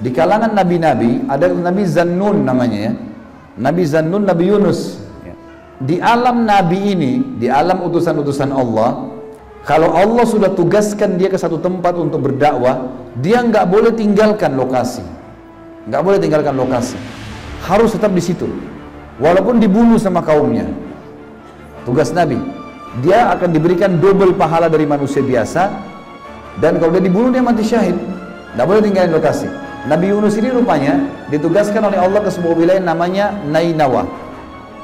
Di kalangan nabi-nabi ada Nabi Zannun namanya ya. Nabi Zannun, Nabi Yunus. Ya. Di alam nabi ini, di alam utusan-utusan Allah, kalau Allah sudah tugaskan dia ke satu tempat untuk berdakwah, dia nggak boleh tinggalkan lokasi, nggak boleh tinggalkan lokasi, harus tetap di situ, walaupun dibunuh sama kaumnya. Tugas Nabi, dia akan diberikan double pahala dari manusia biasa, dan kalau dia dibunuh dia mati syahid, nggak boleh tinggalkan lokasi. Nabi Yunus ini rupanya ditugaskan oleh Allah ke sebuah wilayah namanya Nainawa.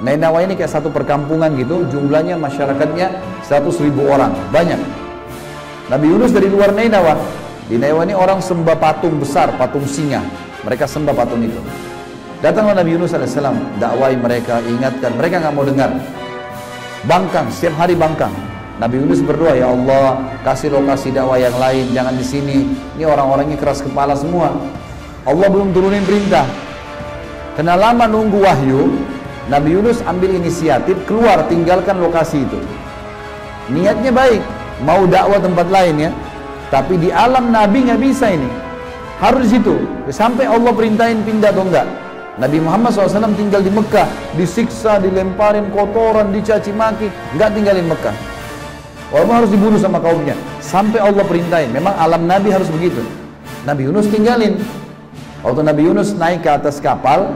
Nainawa ini kayak satu perkampungan gitu, jumlahnya masyarakatnya 100 ribu orang, banyak. Nabi Yunus dari luar Nainawa. Di Nainawa ini orang sembah patung besar, patung singa. Mereka sembah patung itu. Datanglah Nabi Yunus AS, dakwai mereka, ingatkan. Mereka nggak mau dengar. Bangkang, setiap hari bangkang. Nabi Yunus berdoa, ya Allah, kasih lokasi dakwah yang lain, jangan di sini. Ini orang-orangnya keras kepala semua. Allah belum turunin perintah. Kena lama nunggu wahyu, Nabi Yunus ambil inisiatif keluar tinggalkan lokasi itu. Niatnya baik, mau dakwah tempat lain ya. Tapi di alam Nabi nggak bisa ini. Harus di. Sampai Allah perintahin pindah atau enggak. Nabi Muhammad SAW tinggal di Mekah, disiksa, dilemparin kotoran, dicaci maki, nggak tinggalin Mekah. Walaupun harus dibunuh sama kaumnya, sampai Allah perintahin. Memang alam Nabi harus begitu. Nabi Yunus tinggalin, Waktu Nabi Yunus naik ke atas kapal,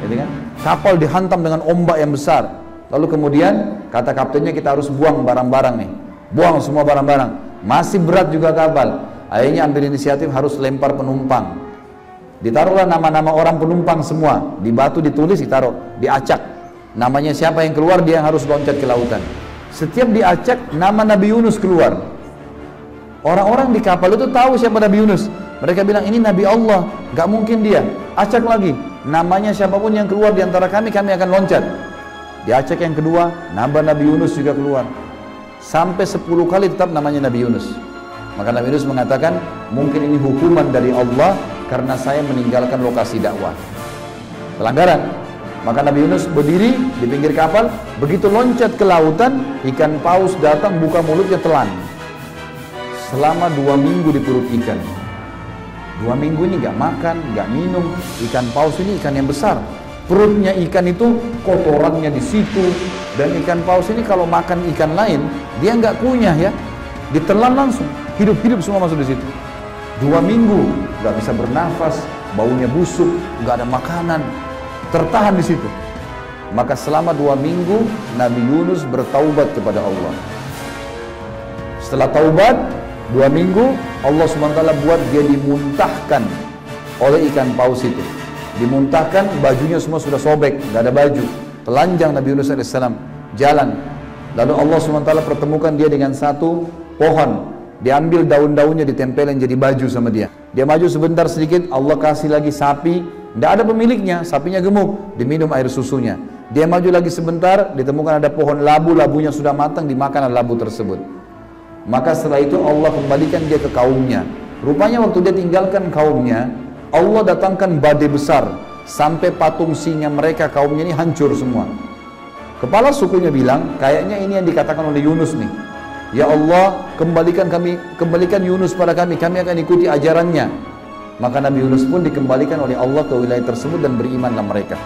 gitu kan? Kapal dihantam dengan ombak yang besar. Lalu kemudian kata kaptennya kita harus buang barang-barang nih. Buang semua barang-barang. Masih berat juga kapal. Akhirnya ambil inisiatif harus lempar penumpang. Ditaruhlah nama-nama orang penumpang semua. Di batu ditulis ditaruh, diacak. Namanya siapa yang keluar dia yang harus loncat ke lautan. Setiap diacak nama Nabi Yunus keluar. Orang-orang di kapal itu tahu siapa Nabi Yunus. Mereka bilang ini Nabi Allah, gak mungkin dia. Acak lagi, namanya siapa pun yang keluar di antara kami, kami akan loncat. Diacak yang kedua, nama Nabi Yunus juga keluar. Sampai 10 kali tetap namanya Nabi Yunus. Maka Nabi Yunus mengatakan, mungkin ini hukuman dari Allah karena saya meninggalkan lokasi dakwah. Pelanggaran. Maka Nabi Yunus berdiri di pinggir kapal, begitu loncat ke lautan, ikan paus datang buka mulutnya telan. Selama dua minggu di perut ikan. Dua minggu ini nggak makan, nggak minum. Ikan paus ini ikan yang besar. Perutnya ikan itu kotorannya di situ. Dan ikan paus ini kalau makan ikan lain, dia nggak kunyah ya. Ditelan langsung, hidup-hidup semua masuk di situ. Dua minggu nggak bisa bernafas, baunya busuk, nggak ada makanan, tertahan di situ. Maka selama dua minggu Nabi Yunus bertaubat kepada Allah. Setelah taubat, dua minggu Allah SWT buat dia dimuntahkan oleh ikan paus itu. Dimuntahkan, bajunya semua sudah sobek, nggak ada baju. Telanjang Nabi Yunus AS jalan. Lalu Allah SWT pertemukan dia dengan satu pohon. Diambil daun-daunnya, ditempelin jadi baju sama dia. Dia maju sebentar sedikit, Allah kasih lagi sapi. Tidak ada pemiliknya, sapinya gemuk. Diminum air susunya. Dia maju lagi sebentar, ditemukan ada pohon labu, labunya sudah matang, dimakan labu tersebut. Maka setelah itu Allah kembalikan dia ke kaumnya. Rupanya waktu dia tinggalkan kaumnya, Allah datangkan badai besar sampai patung singa mereka kaumnya ini hancur semua. Kepala sukunya bilang, kayaknya ini yang dikatakan oleh Yunus nih. Ya Allah, kembalikan kami, kembalikan Yunus pada kami, kami akan ikuti ajarannya. Maka Nabi Yunus pun dikembalikan oleh Allah ke wilayah tersebut dan berimanlah mereka.